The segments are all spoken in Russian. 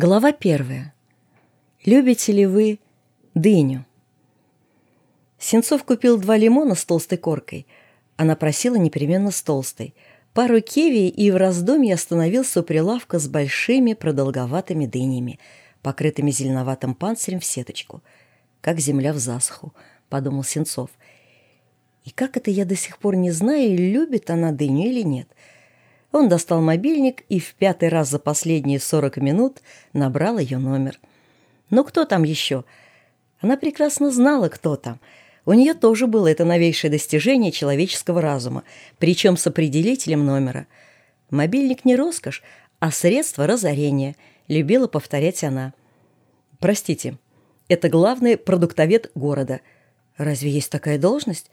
Глава первая. Любите ли вы дыню? Сенцов купил два лимона с толстой коркой. Она просила непременно с толстой. Пару киви и в раздумье остановился у прилавка с большими продолговатыми дынями, покрытыми зеленоватым панцирем в сеточку. «Как земля в засуху», — подумал Сенцов. «И как это я до сих пор не знаю, любит она дыню или нет?» Он достал мобильник и в пятый раз за последние сорок минут набрал ее номер. Ну кто там еще? Она прекрасно знала, кто там. У нее тоже было это новейшее достижение человеческого разума, причем с определителем номера. Мобильник не роскошь, а средство разорения, любила повторять она. Простите, это главный продуктовед города. Разве есть такая должность?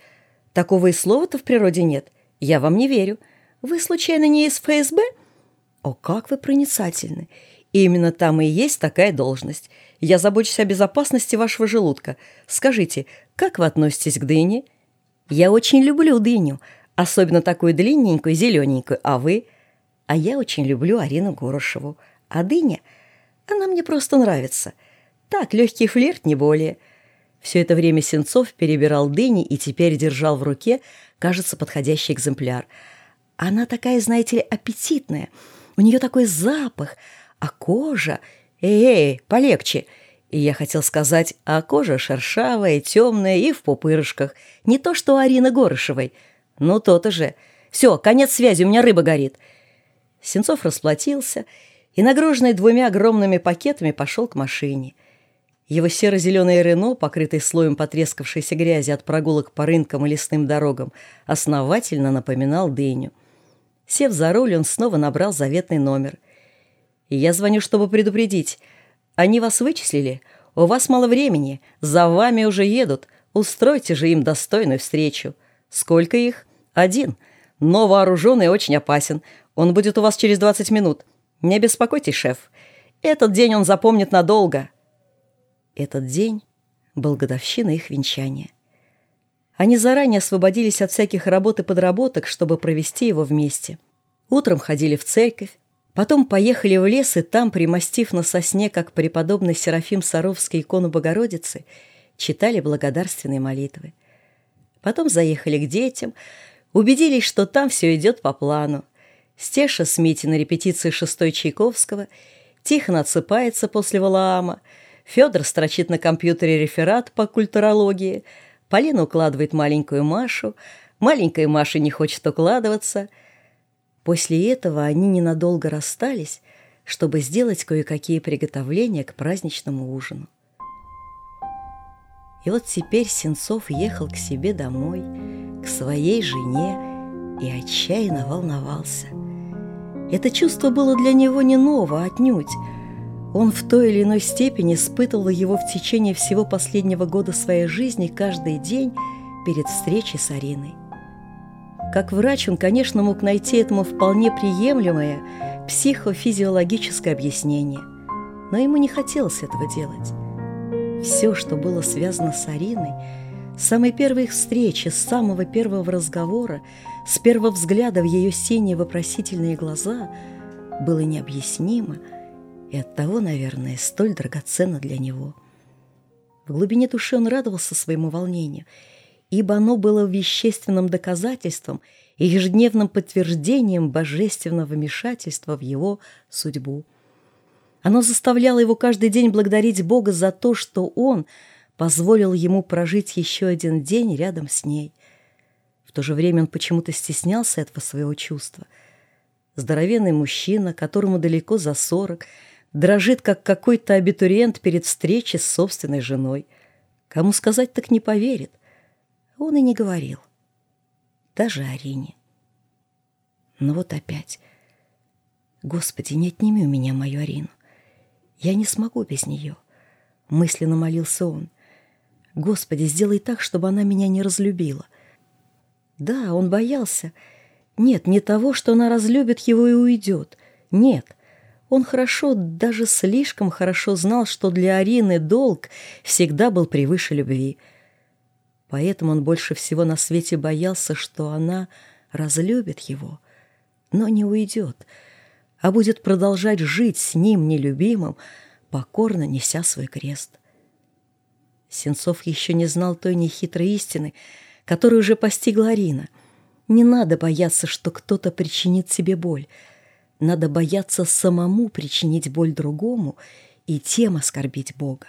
Такого и слова-то в природе нет. Я вам не верю. Вы, случайно, не из ФСБ? О, как вы проницательны. именно там и есть такая должность. Я забочусь о безопасности вашего желудка. Скажите, как вы относитесь к дыне? Я очень люблю дыню, особенно такую длинненькую, зелененькую. А вы? А я очень люблю Арину Горошеву. А дыня? Она мне просто нравится. Так, легкий флирт, не более. Все это время Сенцов перебирал дыни и теперь держал в руке, кажется, подходящий экземпляр – она такая, знаете ли, аппетитная. У нее такой запах, а кожа... Эй, полегче. И я хотел сказать, а кожа шершавая, темная и в пупырышках. Не то что у Арины Горышевой. Ну, то-то же. Все, конец связи, у меня рыба горит. Сенцов расплатился и, нагруженный двумя огромными пакетами, пошел к машине. Его серо-зеленое Рено, покрытый слоем потрескавшейся грязи от прогулок по рынкам и лесным дорогам, основательно напоминал дыню. Сев за руль, он снова набрал заветный номер. «Я звоню, чтобы предупредить. Они вас вычислили? У вас мало времени. За вами уже едут. Устройте же им достойную встречу. Сколько их? Один. Но вооруженный очень опасен. Он будет у вас через 20 минут. Не беспокойтесь, шеф. Этот день он запомнит надолго». Этот день был годовщина их венчания. Они заранее освободились от всяких работ и подработок, чтобы провести его вместе. Утром ходили в церковь, потом поехали в лес и там, примостив на сосне, как преподобный Серафим Саровский икону Богородицы, читали благодарственные молитвы. Потом заехали к детям, убедились, что там все идет по плану. Стеша с Мити на репетиции шестой Чайковского, Тихон отсыпается после Валаама, Федор строчит на компьютере реферат по культурологии – Полина укладывает маленькую Машу, маленькая Маша не хочет укладываться. После этого они ненадолго расстались, чтобы сделать кое-какие приготовления к праздничному ужину. И вот теперь Сенцов ехал к себе домой, к своей жене, и отчаянно волновался. Это чувство было для него не ново, отнюдь. Он в той или иной степени испытывал его в течение всего последнего года своей жизни каждый день перед встречей с Ариной. Как врач он, конечно, мог найти этому вполне приемлемое психофизиологическое объяснение, но ему не хотелось этого делать. Все, что было связано с Ариной, с самой первой их встречи, с самого первого разговора, с первого взгляда в ее синие вопросительные глаза, было необъяснимо – и оттого, наверное, столь драгоценно для него. В глубине души он радовался своему волнению, ибо оно было вещественным доказательством и ежедневным подтверждением божественного вмешательства в его судьбу. Оно заставляло его каждый день благодарить Бога за то, что он позволил ему прожить еще один день рядом с ней. В то же время он почему-то стеснялся этого своего чувства. Здоровенный мужчина, которому далеко за сорок – дрожит, как какой-то абитуриент перед встречей с собственной женой. Кому сказать, так не поверит. Он и не говорил. Даже Арине. Но вот опять. Господи, не отними у меня мою Арину. Я не смогу без нее. Мысленно молился он. Господи, сделай так, чтобы она меня не разлюбила. Да, он боялся. Нет, не того, что она разлюбит его и уйдет. Нет, он хорошо, даже слишком хорошо знал, что для Арины долг всегда был превыше любви. Поэтому он больше всего на свете боялся, что она разлюбит его, но не уйдет, а будет продолжать жить с ним нелюбимым, покорно неся свой крест. Сенцов еще не знал той нехитрой истины, которую уже постигла Арина. Не надо бояться, что кто-то причинит себе боль. Надо бояться самому причинить боль другому и тем оскорбить Бога.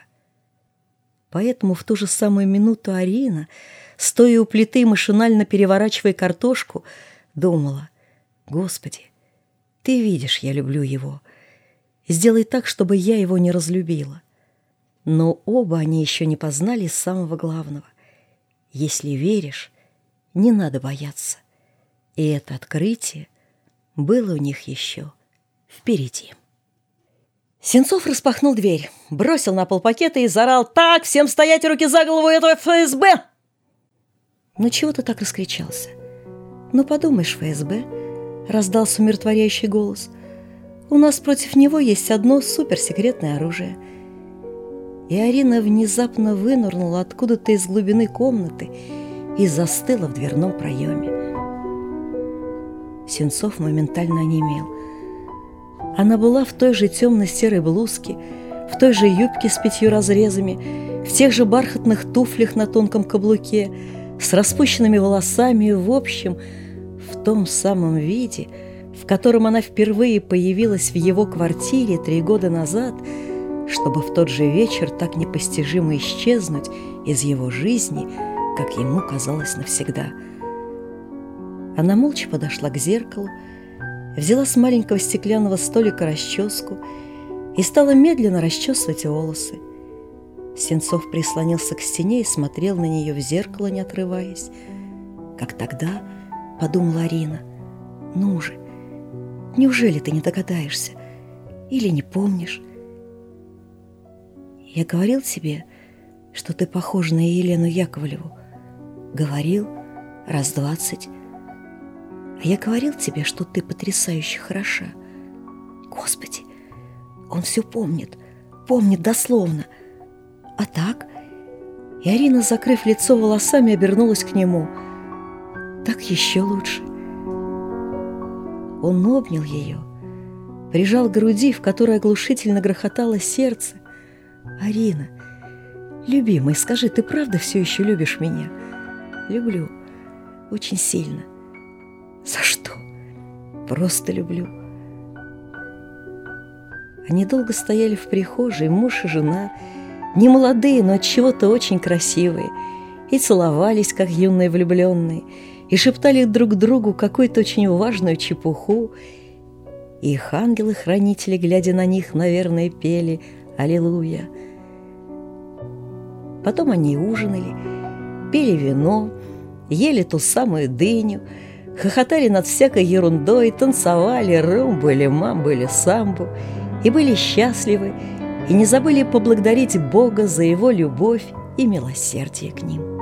Поэтому в ту же самую минуту Арина, стоя у плиты, машинально переворачивая картошку, думала, «Господи, Ты видишь, я люблю его. Сделай так, чтобы я его не разлюбила». Но оба они еще не познали самого главного. Если веришь, не надо бояться. И это открытие было у них еще впереди. Сенцов распахнул дверь, бросил на пол пакета и заорал «Так, всем стоять, руки за голову, это ФСБ!» «Ну чего ты так раскричался?» «Ну подумаешь, ФСБ!» — раздался умиротворяющий голос. «У нас против него есть одно суперсекретное оружие». И Арина внезапно вынырнула откуда-то из глубины комнаты и застыла в дверном проеме. Сенцов моментально онемел. Она была в той же темно-серой блузке, в той же юбке с пятью разрезами, в тех же бархатных туфлях на тонком каблуке, с распущенными волосами и, в общем, в том самом виде, в котором она впервые появилась в его квартире три года назад, чтобы в тот же вечер так непостижимо исчезнуть из его жизни, как ему казалось навсегда. Она молча подошла к зеркалу, взяла с маленького стеклянного столика расческу и стала медленно расчесывать волосы. Сенцов прислонился к стене и смотрел на нее в зеркало, не отрываясь. Как тогда, подумала Арина, ну же, неужели ты не догадаешься или не помнишь? Я говорил тебе, что ты похожа на Елену Яковлеву. Говорил раз двадцать. А я говорил тебе, что ты потрясающе хороша. Господи, он все помнит, помнит дословно. А так? И Арина, закрыв лицо волосами, обернулась к нему. Так еще лучше. Он обнял ее, прижал к груди, в которой оглушительно грохотало сердце. «Арина, любимый, скажи, ты правда все еще любишь меня?» «Люблю. Очень сильно». За что? Просто люблю. Они долго стояли в прихожей, муж и жена, не молодые, но от чего-то очень красивые, и целовались, как юные влюбленные, и шептали друг другу какую-то очень важную чепуху, и их ангелы-хранители, глядя на них, наверное, пели «Аллилуйя». Потом они ужинали, пили вино, ели ту самую дыню – хохотали над всякой ерундой, танцевали мамбу или самбу, и были счастливы, и не забыли поблагодарить Бога за его любовь и милосердие к ним.